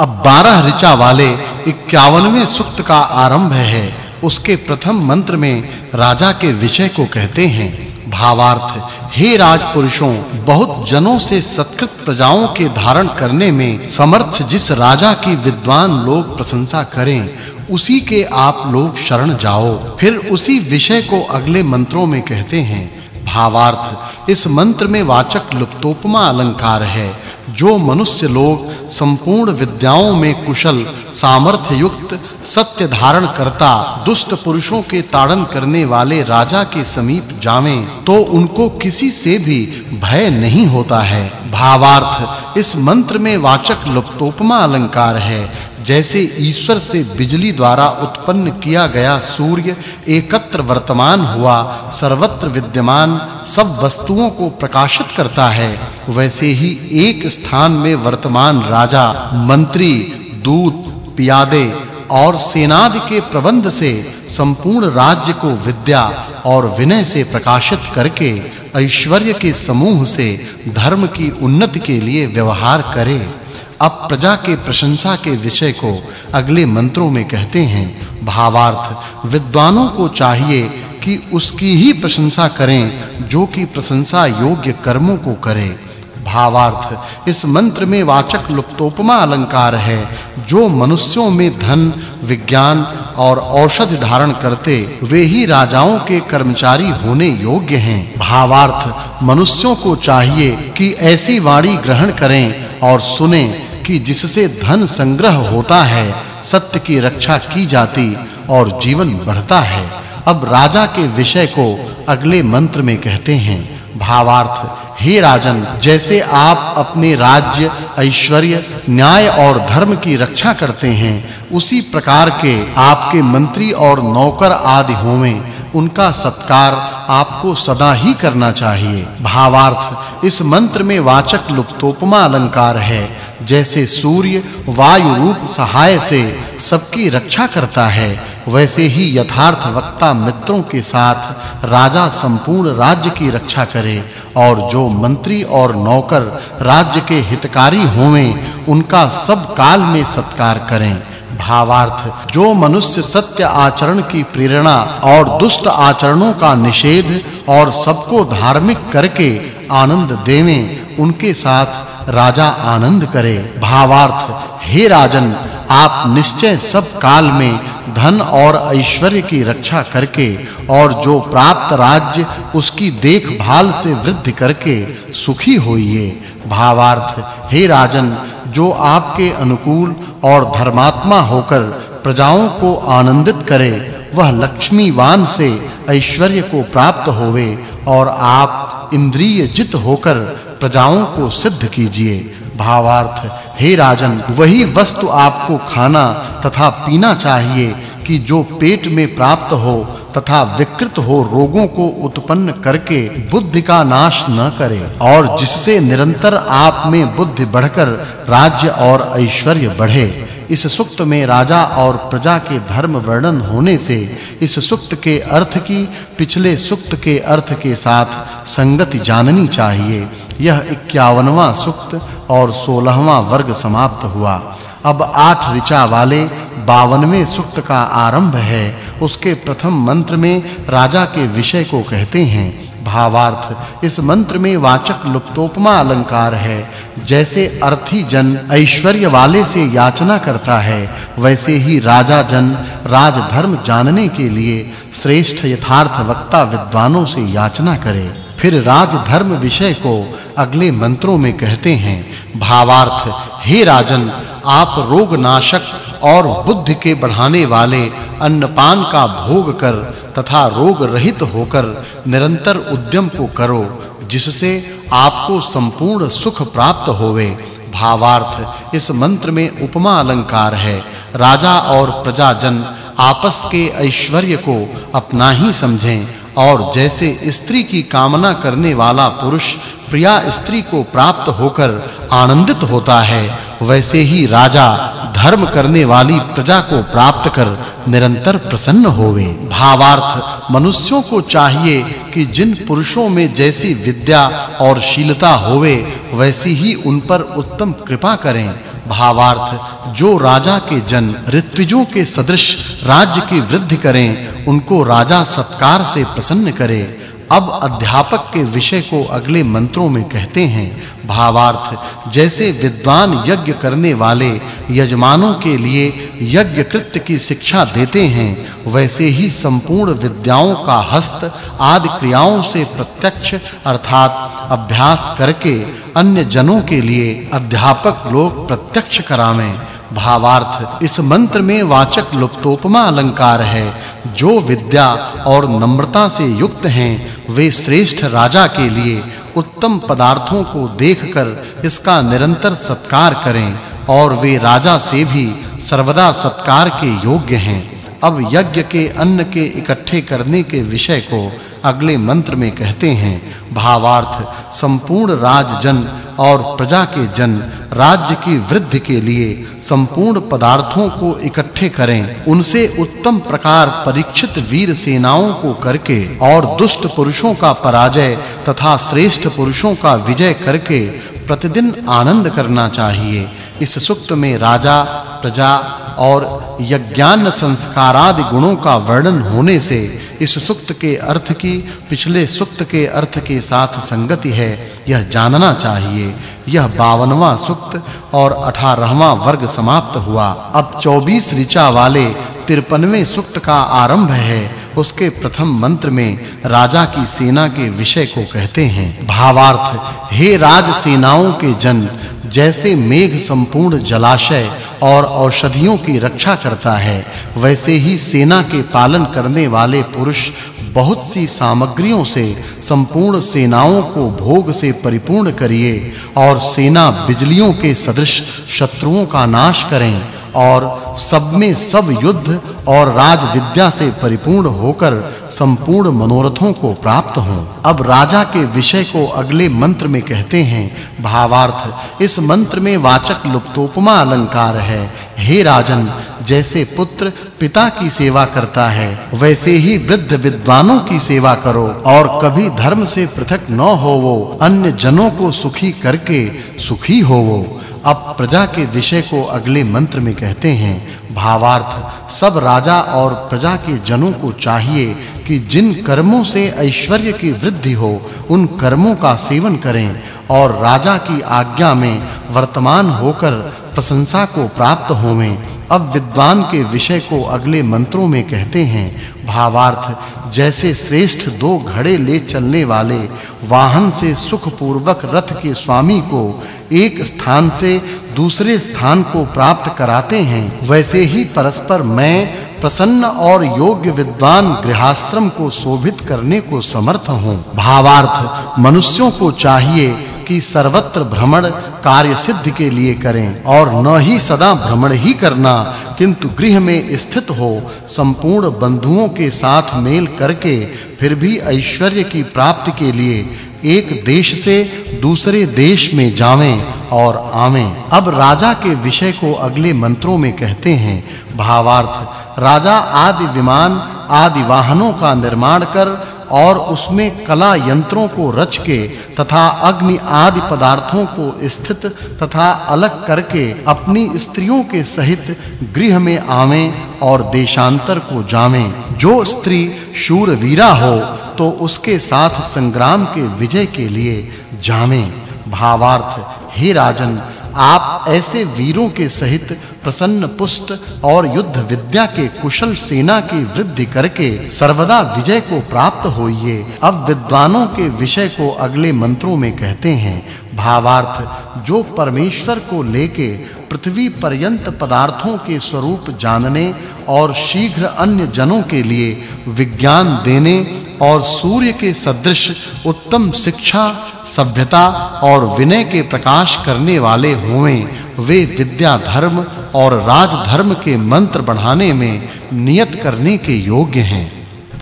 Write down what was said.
अब 12 ऋचा वाले 51वें सूक्त का आरंभ है। उसके प्रथम मंत्र में राजा के विषय को कहते हैं, भावार्थ, हे राजपुरुषों, बहुत जनों से सत्कृत प्रजाओं के धारण करने में समर्थ जिस राजा की विद्वान लोग प्रशंसा करें, उसी के आप लोग शरण जाओ। फिर उसी विषय को अगले मंत्रों में कहते हैं, भावार्थ, इस मंत्र में वाचक् लुप्तोपमा अलंकार है जो मनुष्य लोग संपूर्ण विद्याओं में कुशल सामर्थ्य युक्त सत्य धारण करता, दुष्ट पुरुषों के ताड़न करने वाले राजा के समीप जावें तो उनको किसी से भी भय नहीं होता है। भावार्थ, इस मंत्र में वाचक् लुप्तोपमा अलंकार है। जैसे ईश्वर से बिजली द्वारा उत्पन्न किया गया सूर्य एकत्र वर्तमान हुआ, सर्वत्र विद्यमान सब वस्तुओं को प्रकाशित करता है, वैसे ही एक स्थान में वर्तमान राजा, मंत्री, दूत, पियादे और सेनादि के प्रबंध से संपूर्ण राज्य को विद्या और विनय से प्रकाशित करके ऐश्वर्य के समूह से धर्म की उन्नति के लिए व्यवहार करे। अब प्रजा के प्रशंसा के विषय को अगले मंत्रों में कहते हैं, भावार्थ, विद्वानों को चाहिए कि उसकी ही प्रशंसा करें, जो कि प्रशंसा योग्य कर्मों को करे। भावार्थ, इस मंत्र में वाचक् लुप्तोपमा अलंकार है। जो मनुष्यों में धन, विज्ञान और औषधि धारण करते, वे ही राजाओं के कर्मचारी होने योग्य हैं। भावार्थ, मनुष्यों को चाहिए कि ऐसी वाणी ग्रहण करें और सुने कि जिससे धन संग्रह होता है, सत्य की रक्षा की जाती और जीवन बढ़ता है। अब राजा के विषय को अगले मंत्र में कहते हैं, भावार्थ, हे राजन, जैसे आप अपने राज्य, ऐश्वर्य, न्याय और धर्म की रक्षा करते हैं, उसी प्रकार के आपके मंत्री और नौकर आदि होवें। उनका सत्कार आपको सदा ही करना चाहिए। भावार्थ, इस मंत्र में वाचक् लुप्तोपमा अलंकार है। जैसे सूर्य वायु रूप सहाय से सबकी रक्षा करता है, वैसे ही यथार्थ वक्ता मित्रों के साथ राजा संपूर्ण राज्य की रक्षा करे, और जो मंत्री और नौकर राज्य के हितकारी होवें, उनका सब काल में सत्कार करें। भावार्थ, जो मनुष्य सत्य आचरण की प्रेरणा और दुष्ट आचरणों का निषेध और सबको धार्मिक करके आनंद देवें, उनके साथ राजा आनंद करे। भावार्थ, हे राजन, आप निश्चय सब काल में धन और ऐश्वर्य की रक्षा करके और जो प्राप्त राज्य उसकी देखभाल से वृद्धि करके सुखी होइए। भावार्थ, हे राजन, जो आपके अनुकूल और धर्मात्मा होकर प्रजाओं को आनंदित करे, वह लक्ष्मीवान से ऐश्वर्य को प्राप्त होवे और आप इंद्रिय जित होकर प्रजाओं को सिद्ध कीजिए। भावार्थ, हे राजन, वही वस्तु आपको खाना तथा पीना चाहिए कि जो पेट में प्राप्त हो तथा विकृत हो रोगों को उत्पन्न करके बुद्धि का नाश न करे और जिससे निरंतर आप में बुद्धि बढ़कर राज्य और ऐश्वर्य बढ़े। इस सुक्त में राजा और प्रजा के धर्म वर्णन होने से इस सुक्त के अर्थ की, पिछले सुक्त के अर्थ के साथ संगति जाननी चाहिए। यह 51वां सुक्त और 16वां वर्ग समाप्त हुआ। अब आठ ऋचा वाले 52वें सुक्त का आरंभ है। उसके प्रथम मंत्र में राजा के विषय को कहते हैं। भावार्थ। इस मंत्र में वाचक् लुप्तोपमा अलंकार है। जैसे अर्थी जन ऐश्वर्य वाले से याचना करता है, वैसे ही राजा जन राजधर्म जानने के लिए श्रेष्ठ यथार्थ वक्ता विद्वानों से याचना करे। फिर राजधर्म विषय को अगले मंत्रों में कहते हैं, भावार्थ, हे राजन आप रोग नाशक और बुद्धि के बढ़ाने वाले अन्नपान का भोग कर तथा रोग रहित होकर निरंतर उद्यम को करो, जिससे आपको संपूर्ण सुख प्राप्त होवे। भावार्थ, इस मंत्र में उपमा अलंकार है। राजा और प्रजाजन आपस के ऐश्वर्य को अपना ही समझें और जैसे स्त्री की कामना करने वाला पुरुष प्रिया स्त्री को प्राप्त होकर आनंदित होता है वैसे ही राजा धर्म करने वाली प्रजा को प्राप्त कर निरंतर प्रसन्न होवे। भावार्थ मनुष्यों को चाहिए कि जिन पुरुषों में जैसी विद्या और शीलता होवे, वैसी ही उन पर उत्तम कृपा करें। भावार्थ जो राजा के जन, ऋत्विजों के सदृश राज्य की वृद्धि करें, उनको राजा सत्कार से प्रसन्न करे। अब अध्यापक के विषय को अगले मंत्रों में कहते हैं, भावार्थ, जैसे विद्वान यज्ञ करने वाले यजमानों के लिए यज्ञ कृत्य की शिक्षा देते हैं, वैसे ही संपूर्ण विद्याओं का हस्त आदि क्रियाओं से प्रत्यक्ष अर्थात अभ्यास करके अन्य जनों के लिए अध्यापक लोग प्रत्यक्ष करावें। भावार्थ, इस मंत्र में वाचक् लुप्तोपमा अलंकार है, जो विद्या और नम्रता से युक्त हैं वे श्रेष्ठ राजा के लिए उत्तम पदार्थों को देखकर इसका निरंतर सत्कार करें और वे राजा से भी सर्वदा सत्कार के योग्य हैं। अब यज्ञ के अन्न के इकट्ठे करने के विषय को अगले मंत्र में कहते हैं, भावार्थ, संपूर्ण राजजन और प्रजा के जन, राज्य की वृद्धि के लिए संपूर्ण पदार्थों को इकट्ठे करें। उनसे उत्तम प्रकार परीक्षित वीर सेनाओं को करके और दुष्ट पुरुषों का पराजय तथा श्रेष्ठ पुरुषों का विजय करके प्रतिदिन आनंद करना चाहिए। इस सुक्त में राजा, प्रजा और यज्ञान संस्कारादि गुणों का वर्णन होने से इस सुक्त के अर्थ की, पिछले सुक्त के अर्थ के साथ संगति है, यह जानना चाहिए। यह 52वां सुक्त और 18वां वर्ग समाप्त हुआ। अब 24 ऋचा वाले 53वें सुक्त का आरंभ है। उसके प्रथम मंत्र में राजा की सेना के विषय को कहते हैं। भावार्थ, हे राज सेनाओं के जन, जैसे मेघ संपूर्ण जलाशय और औषधियों की रक्षा करता है, वैसे ही सेना के पालन करने वाले पुरुष बहुत सी सामग्रियों से संपूर्ण सेनाओं को भोग से परिपूर्ण करिए और सेना बिजलियों के सदृश शत्रुओं का नाश करें और सब में सब युद्ध और राज विद्या से परिपूर्ण होकर संपूर्ण मनोरथों को प्राप्त हों। अब राजा के विषय को अगले मंत्र में कहते हैं, भावार्थ, इस मंत्र में वाचक् लुप्तोपमा अलंकार है। हे राजन, जैसे पुत्र पिता की सेवा करता है, वैसे ही वृद्ध विद्वानों की सेवा करो, और कभी धर्म से पृथक न होवो, अन्य जनों को सुखी करके सुखी होवो। अब प्रजा के विषय को अगले मंत्र में कहते हैं, भावार्थ, सब राजा और प्रजा के जनों को चाहिए कि जिन कर्मों से ऐश्वर्य की वृद्धि हो, उन कर्मों का सेवन करें और राजा की आज्ञा में वर्तमान होकर प्रशंसा को प्राप्त होवें। अब विद्वान के विषय को अगले मंत्रों में कहते हैं, भावार्थ, जैसे श्रेष्ठ दो घड़े ले चलने वाले वाहन से सुख पूर्वक रथ के स्वामी को एक स्थान से दूसरे स्थान को प्राप्त कराते हैं, वैसे ही परस्पर मैं प्रसन्न और योग्य विद्वान गृहाश्रम को शोभित करने को समर्थ हूँ। भावार्थ, मनुष्यों को चाहिए कि सर्वत्र भ्रमण कार्य सिद्ध के लिए करें और न ही सदा भ्रमण ही करना, किंतु गृह में स्थित हो, संपूर्ण बंधुओं के साथ मेल करके फिर भी ऐश्वर्य की प्राप्ति के लिए एक देश से दूसरे देश में जावें। और आवें अब राजा के विषय को अगले मंत्रों में कहते हैं। भावार्थ, राजा आदि विमान, आदि वाहनों का निर्माण कर और उसमें कला यंत्रों को रच के तथा अग्नि आदि पदार्थों को स्थित तथा अलग करके अपनी स्त्रियों के सहित गृह में आवें और देशांतर को जावें। जो स्त्री शूरवीरा हो तो उसके साथ संग्राम के विजय के लिए जावें। भावार्थ हे राजन, आप ऐसे वीरों के सहित प्रसन्न पुष्ट और युद्ध विद्या के कुशल सेना की वृद्धि करके सर्वदा विजय को प्राप्त होइए। अब विद्वानों के विषय को अगले मंत्रों में कहते हैं, भावार्थ, जो परमेश्वर को लेके पृथ्वी पर्यंत पदार्थों के स्वरूप जानने और शीघ्र अन्य जनों के लिए विज्ञान देने और सूर्य के सदृश उत्तम शिक्षा सभ्यता और विनय के प्रकाश करने वाले होवें, वे विद्या धर्म और राज धर्म के मंत्र बढ़ाने में नियत करने के योग्य हैं।